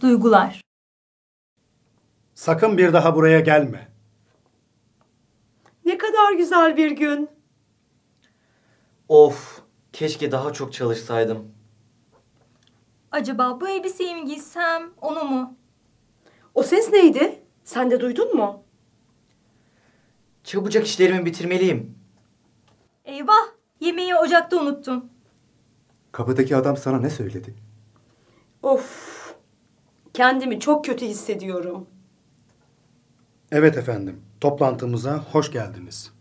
Duygular. Sakın bir daha buraya gelme. Ne kadar güzel bir gün. Of, keşke daha çok çalışsaydım. Acaba bu elbiseyi mi giysem, onu mu? O ses neydi? Sen de duydun mu? Çabucak işlerimi bitirmeliyim. Eyvah, yemeği ocakta unuttum. Kapıdaki adam sana ne söyledi? Of. Kendimi çok kötü hissediyorum. Evet efendim, toplantımıza hoş geldiniz.